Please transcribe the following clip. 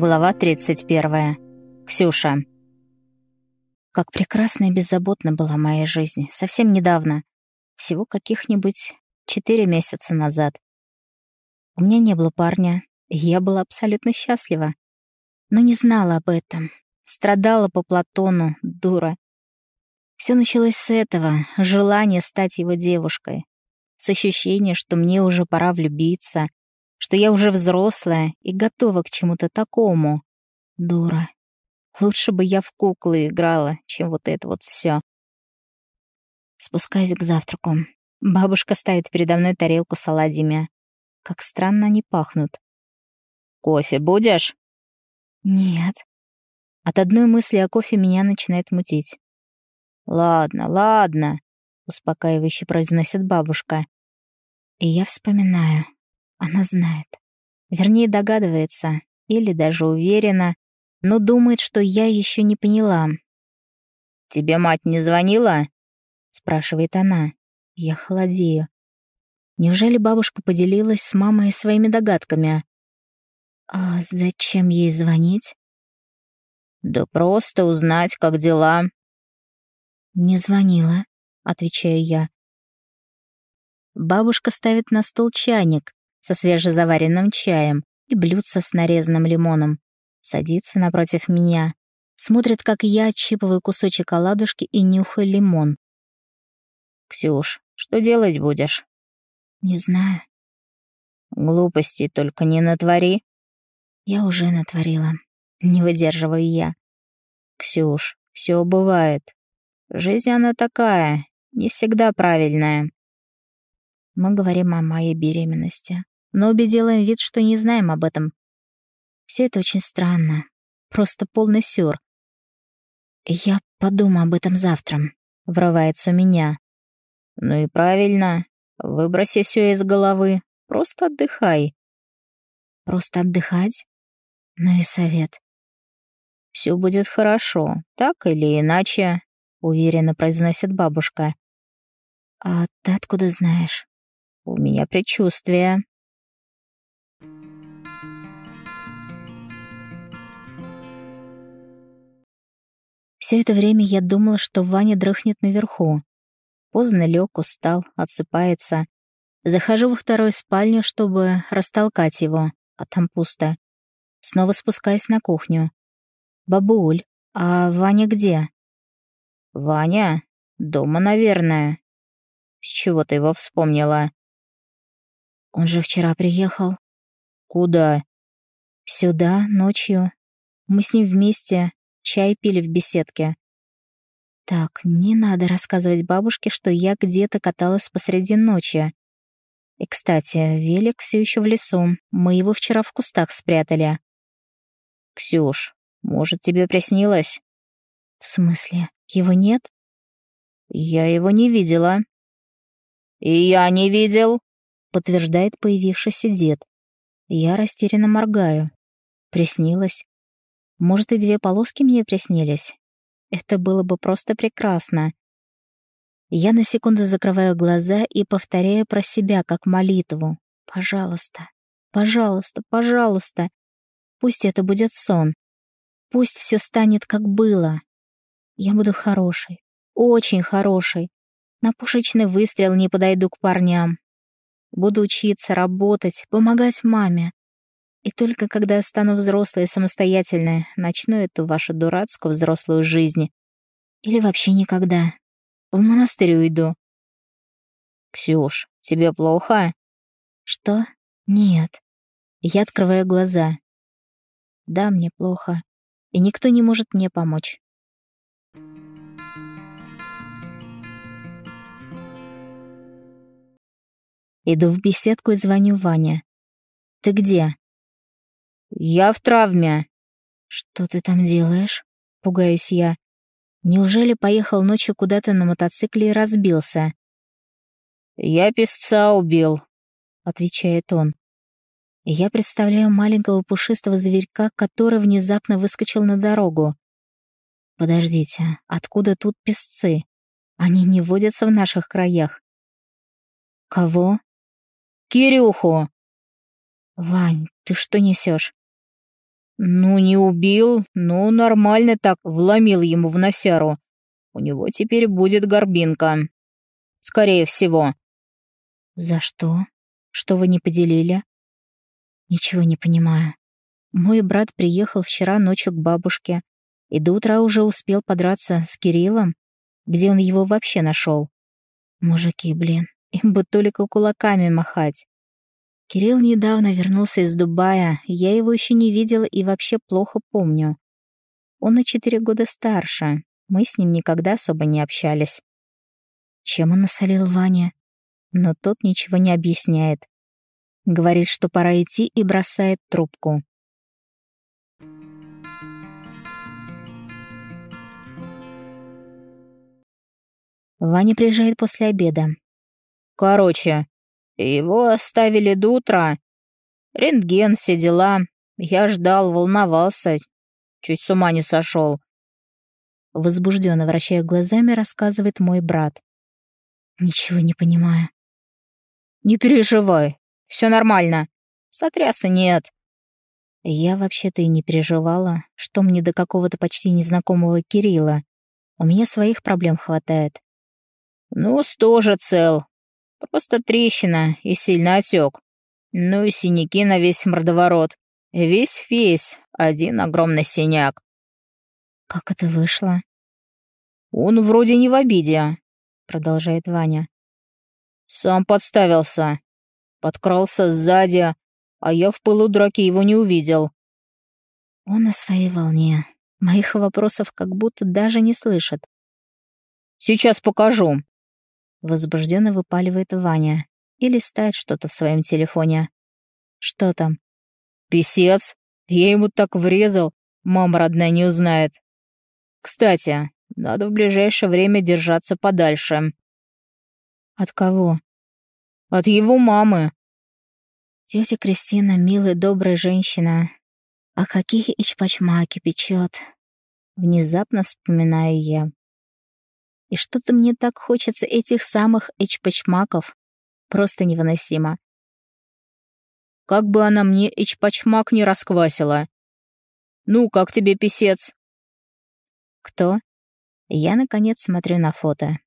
Глава 31. Ксюша. Как прекрасно и беззаботна была моя жизнь. Совсем недавно. Всего каких-нибудь четыре месяца назад. У меня не было парня, и я была абсолютно счастлива. Но не знала об этом. Страдала по Платону, дура. Все началось с этого, желания стать его девушкой. С ощущения, что мне уже пора влюбиться, что я уже взрослая и готова к чему-то такому. Дура. Лучше бы я в куклы играла, чем вот это вот все. Спускаюсь к завтраку. Бабушка ставит передо мной тарелку с оладьями. Как странно они пахнут. «Кофе будешь?» «Нет». От одной мысли о кофе меня начинает мутить. «Ладно, ладно», — успокаивающе произносит бабушка. И я вспоминаю. Она знает. Вернее, догадывается. Или даже уверена. Но думает, что я еще не поняла. «Тебе мать не звонила?» Спрашивает она. Я холодею. Неужели бабушка поделилась с мамой своими догадками? А зачем ей звонить? Да просто узнать, как дела. Не звонила, отвечаю я. Бабушка ставит на стол чайник, со свежезаваренным чаем и блюдце с нарезанным лимоном. Садится напротив меня, смотрит, как я отщипываю кусочек оладушки и нюхаю лимон. «Ксюш, что делать будешь?» «Не знаю». «Глупости только не натвори». «Я уже натворила. Не выдерживаю я». «Ксюш, все бывает. Жизнь она такая, не всегда правильная». Мы говорим о моей беременности, но обе делаем вид, что не знаем об этом. Все это очень странно. Просто полный сюр. «Я подумаю об этом завтра», — врывается у меня. «Ну и правильно. Выброси все из головы. Просто отдыхай». «Просто отдыхать? Ну и совет». «Все будет хорошо, так или иначе», — уверенно произносит бабушка. «А ты откуда знаешь?» «У меня предчувствие», Все это время я думала, что Ваня дрыхнет наверху. Поздно лег, устал, отсыпается. Захожу во вторую спальню, чтобы растолкать его, а там пусто. Снова спускаюсь на кухню. «Бабуль, а Ваня где?» «Ваня? Дома, наверное». «С чего ты его вспомнила?» «Он же вчера приехал». «Куда?» «Сюда, ночью. Мы с ним вместе чай пили в беседке. Так, не надо рассказывать бабушке, что я где-то каталась посреди ночи. И, кстати, велик все еще в лесу. Мы его вчера в кустах спрятали. «Ксюш, может, тебе приснилось?» «В смысле? Его нет?» «Я его не видела». «И я не видел», — подтверждает появившийся дед. Я растерянно моргаю. Приснилось. Может, и две полоски мне приснились? Это было бы просто прекрасно. Я на секунду закрываю глаза и повторяю про себя как молитву. «Пожалуйста, пожалуйста, пожалуйста. Пусть это будет сон. Пусть все станет, как было. Я буду хорошей, очень хорошей. На пушечный выстрел не подойду к парням. Буду учиться, работать, помогать маме. И только когда стану взрослой и самостоятельной, начну эту вашу дурацкую взрослую жизнь. Или вообще никогда. В монастырь уйду. «Ксюш, тебе плохо?» «Что? Нет». Я открываю глаза. «Да, мне плохо. И никто не может мне помочь». Иду в беседку и звоню Ване. «Ты где?» «Я в травме». «Что ты там делаешь?» — пугаюсь я. «Неужели поехал ночью куда-то на мотоцикле и разбился?» «Я песца убил», — отвечает он. Я представляю маленького пушистого зверька, который внезапно выскочил на дорогу. Подождите, откуда тут песцы? Они не водятся в наших краях. Кого? Кирюху. Вань, ты что несешь? Ну, не убил, но нормально так вломил ему в носяру. У него теперь будет горбинка. Скорее всего. За что? Что вы не поделили? Ничего не понимаю. Мой брат приехал вчера ночью к бабушке и до утра уже успел подраться с Кириллом. Где он его вообще нашел? Мужики, блин, им бы только кулаками махать. Кирилл недавно вернулся из Дубая, я его еще не видела и вообще плохо помню. Он на четыре года старше, мы с ним никогда особо не общались. Чем он насолил Ване? Но тот ничего не объясняет. Говорит, что пора идти и бросает трубку. Ваня приезжает после обеда. Короче, его оставили до утра. Рентген, все дела. Я ждал, волновался. Чуть с ума не сошел. Возбужденно вращая глазами, рассказывает мой брат. Ничего не понимаю. Не переживай, все нормально. Сотряса нет. Я вообще-то и не переживала, что мне до какого-то почти незнакомого Кирилла. У меня своих проблем хватает. Нос тоже цел, Просто трещина и сильный отек. Ну и синяки на весь мордоворот. Весь-весь, один огромный синяк. «Как это вышло?» «Он вроде не в обиде», — продолжает Ваня. «Сам подставился. Подкрался сзади, а я в пылу драки его не увидел». Он на своей волне. Моих вопросов как будто даже не слышит. «Сейчас покажу», Возбужденно выпаливает Ваня и листает что-то в своем телефоне. Что там? Писец. Я ему так врезал, мама родная не узнает. Кстати, надо в ближайшее время держаться подальше. От кого? От его мамы. Тетя Кристина милая, добрая женщина. А какие ичпачмаки печет. Внезапно вспоминаю я. И что-то мне так хочется этих самых эчпачмаков. Просто невыносимо. Как бы она мне эчпачмак не расквасила. Ну, как тебе, писец? Кто? Я, наконец, смотрю на фото.